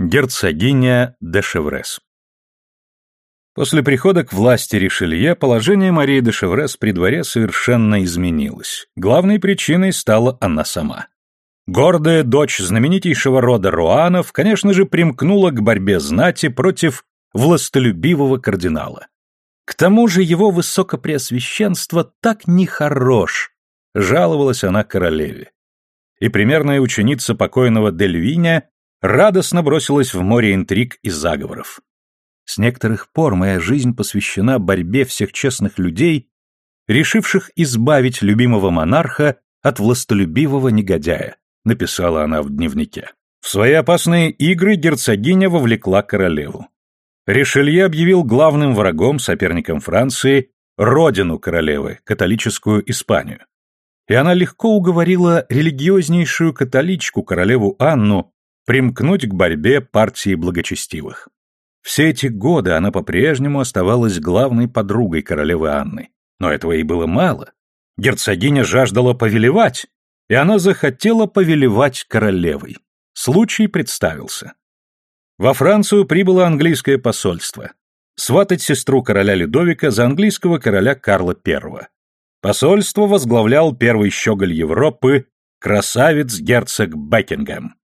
Герцогиня де Шеврес После прихода к власти Ришелье положение Марии де Шеврес при дворе совершенно изменилось. Главной причиной стала она сама. Гордая дочь знаменитейшего рода Руанов, конечно же, примкнула к борьбе знати против властолюбивого кардинала. К тому же его высокопреосвященство так нехорош, жаловалась она королеве. И примерная ученица покойного Дельвиня радостно бросилась в море интриг и заговоров. С некоторых пор моя жизнь посвящена борьбе всех честных людей, решивших избавить любимого монарха от властолюбивого негодяя, написала она в дневнике. В свои опасные игры герцогиня вовлекла королеву. Ришелье объявил главным врагом, соперником Франции, родину королевы, католическую Испанию. И она легко уговорила религиознейшую католичку, королеву Анну, примкнуть к борьбе партии благочестивых. Все эти годы она по-прежнему оставалась главной подругой королевы Анны. Но этого и было мало. Герцогиня жаждала повелевать, и она захотела повелевать королевой. Случай представился. Во Францию прибыло английское посольство. Сватать сестру короля Людовика за английского короля Карла I. Посольство возглавлял первый щеголь Европы, красавец-герцог Бекингем.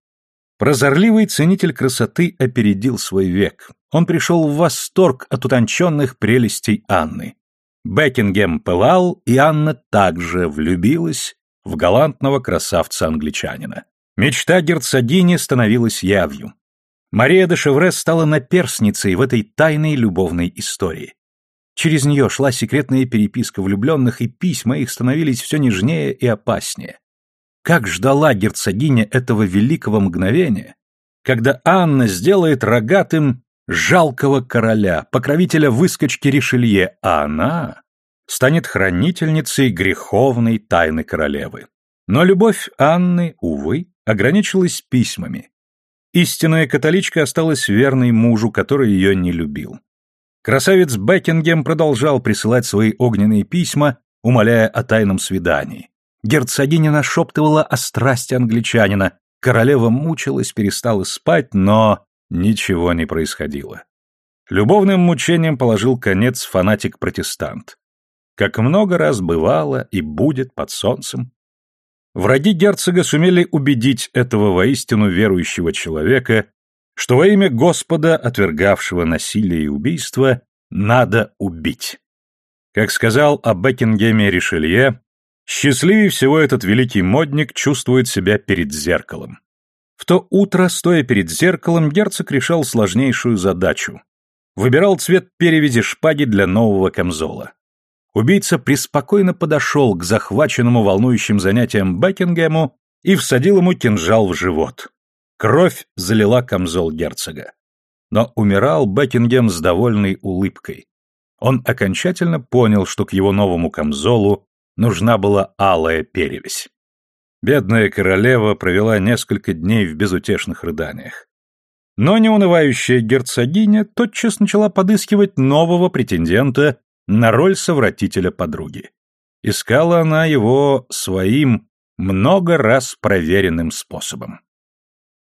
Прозорливый ценитель красоты опередил свой век. Он пришел в восторг от утонченных прелестей Анны. Бекингем пылал, и Анна также влюбилась в галантного красавца-англичанина. Мечта герцогини становилась явью. Мария де Шеврес стала наперсницей в этой тайной любовной истории. Через нее шла секретная переписка влюбленных, и письма их становились все нежнее и опаснее. Как ждала герцогиня этого великого мгновения, когда Анна сделает рогатым жалкого короля, покровителя выскочки Ришелье, а она станет хранительницей греховной тайны королевы. Но любовь Анны, увы, ограничилась письмами. Истинная католичка осталась верной мужу, который ее не любил. Красавец Бекингем продолжал присылать свои огненные письма, умоляя о тайном свидании. Герцогиня нашептывала о страсти англичанина. Королева мучилась, перестала спать, но ничего не происходило. Любовным мучением положил конец фанатик-протестант. Как много раз бывало и будет под солнцем. Враги герцога сумели убедить этого воистину верующего человека, что во имя Господа, отвергавшего насилие и убийство, надо убить. Как сказал о Бекингеме Ришелье, Счастливее всего этот великий модник чувствует себя перед зеркалом. В то утро, стоя перед зеркалом, герцог решал сложнейшую задачу. Выбирал цвет перевязи шпаги для нового камзола. Убийца преспокойно подошел к захваченному волнующим занятием Бекингему и всадил ему кинжал в живот. Кровь залила камзол герцога. Но умирал Бекингем с довольной улыбкой. Он окончательно понял, что к его новому камзолу нужна была алая перевесь. Бедная королева провела несколько дней в безутешных рыданиях. Но неунывающая герцогиня тотчас начала подыскивать нового претендента на роль совратителя подруги. Искала она его своим много раз проверенным способом.